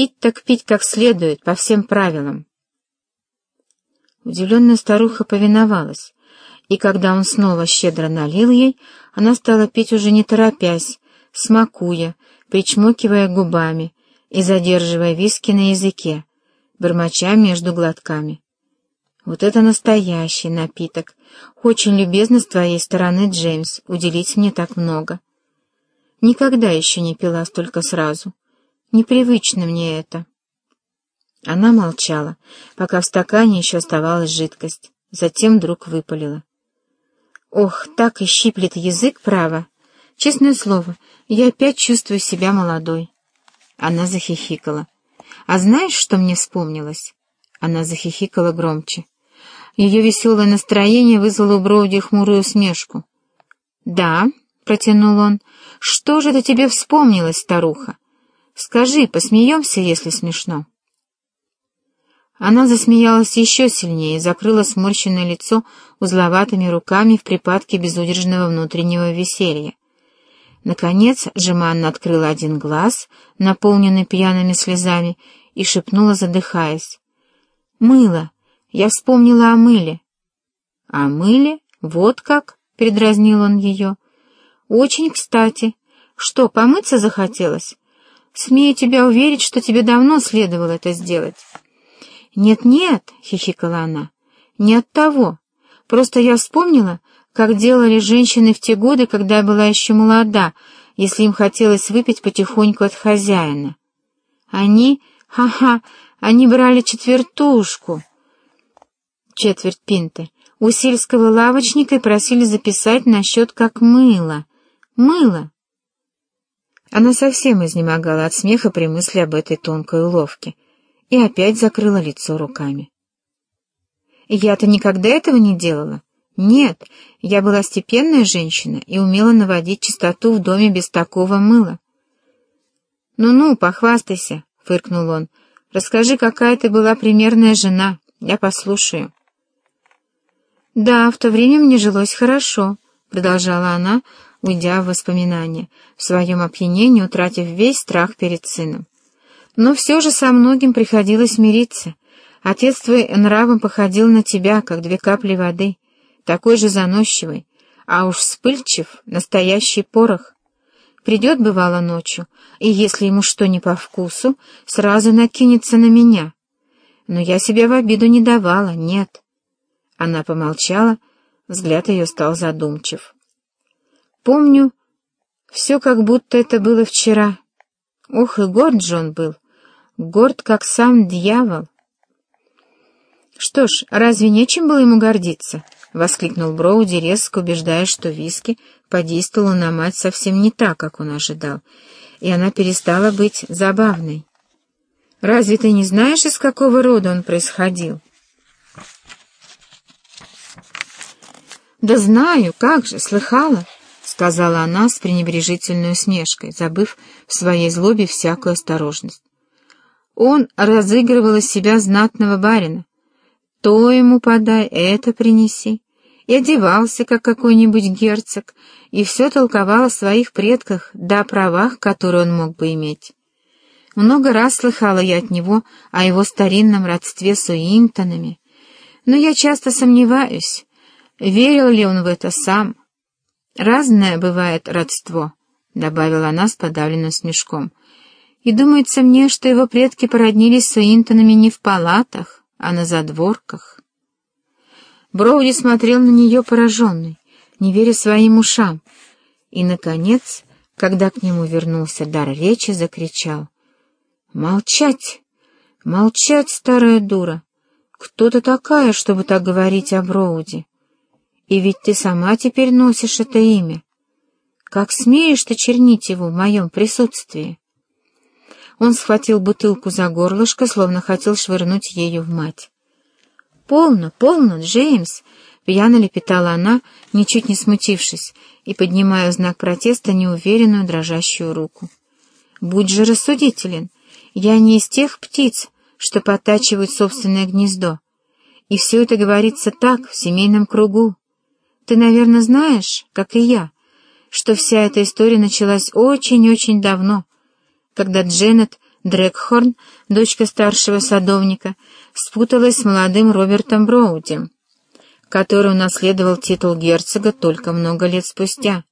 Пить так пить как следует, по всем правилам. Удивленная старуха повиновалась, и когда он снова щедро налил ей, она стала пить уже не торопясь, смакуя, причмокивая губами и задерживая виски на языке, бормоча между глотками. «Вот это настоящий напиток! Очень любезно с твоей стороны, Джеймс, уделить мне так много. Никогда еще не пила столько сразу. Непривычно мне это». Она молчала, пока в стакане еще оставалась жидкость, затем вдруг выпалила. «Ох, так и щиплет язык, право! Честное слово, я опять чувствую себя молодой». Она захихикала. «А знаешь, что мне вспомнилось?» Она захихикала громче. Ее веселое настроение вызвало у Броуди хмурую усмешку. «Да», — протянул он, — «что же это тебе вспомнилось, старуха? Скажи, посмеемся, если смешно». Она засмеялась еще сильнее и закрыла сморщенное лицо узловатыми руками в припадке безудержного внутреннего веселья. Наконец Джеманна открыла один глаз, наполненный пьяными слезами, и шепнула, задыхаясь. «Мыло! Я вспомнила о мыле». «О мыле? Вот как?» — передразнил он ее. «Очень кстати. Что, помыться захотелось? Смею тебя уверить, что тебе давно следовало это сделать». «Нет-нет», — хихикала она, — «не от того. Просто я вспомнила, как делали женщины в те годы, когда я была еще молода, если им хотелось выпить потихоньку от хозяина. Они, ха-ха, они брали четвертушку, четверть пинты, у сельского лавочника и просили записать насчет как мыло. Мыло. Она совсем изнемогала от смеха при мысли об этой тонкой уловке и опять закрыла лицо руками. «Я-то никогда этого не делала. Нет, я была степенная женщина и умела наводить чистоту в доме без такого мыла». «Ну-ну, похвастайся», — фыркнул он. «Расскажи, какая ты была примерная жена, я послушаю». «Да, в то время мне жилось хорошо», — продолжала она, уйдя в воспоминания, в своем опьянении утратив весь страх перед сыном. Но все же со многим приходилось мириться. Отец твой нравом походил на тебя, как две капли воды, такой же заносчивый, а уж вспыльчив, настоящий порох. Придет, бывало, ночью, и если ему что не по вкусу, сразу накинется на меня. Но я себя в обиду не давала, нет. Она помолчала, взгляд ее стал задумчив. Помню, все как будто это было вчера. Ох, и горд Джон был, горд, как сам дьявол. «Что ж, разве нечем было ему гордиться?» — воскликнул Броуди, резко убеждая, что виски подействовала на мать совсем не так, как он ожидал, и она перестала быть забавной. «Разве ты не знаешь, из какого рода он происходил?» «Да знаю, как же, слыхала», — сказала она с пренебрежительной усмешкой, забыв в своей злобе всякую осторожность. Он разыгрывал из себя знатного барина. То ему подай, это принеси. И одевался, как какой-нибудь герцог, и все толковал о своих предках, да о правах, которые он мог бы иметь. Много раз слыхала я от него о его старинном родстве с Уинтонами, но я часто сомневаюсь, верил ли он в это сам. Разное бывает родство, — добавила она с подавленным смешком. И думается мне, что его предки породнились с Уинтонами не в палатах, а на задворках. Броуди смотрел на нее пораженный, не веря своим ушам, и, наконец, когда к нему вернулся дар речи, закричал. «Молчать! Молчать, старая дура! Кто ты такая, чтобы так говорить о Броуди? И ведь ты сама теперь носишь это имя. Как смеешь ты чернить его в моем присутствии?» Он схватил бутылку за горлышко, словно хотел швырнуть ею в мать. «Полно, полно, Джеймс!» — пьяно лепетала она, ничуть не смутившись, и поднимая в знак протеста неуверенную дрожащую руку. «Будь же рассудителен! Я не из тех птиц, что подтачивают собственное гнездо. И все это говорится так, в семейном кругу. Ты, наверное, знаешь, как и я, что вся эта история началась очень-очень давно, когда Дженнет Дрекхорн, дочка старшего садовника, спуталась с молодым Робертом Броуди, который унаследовал титул герцога только много лет спустя.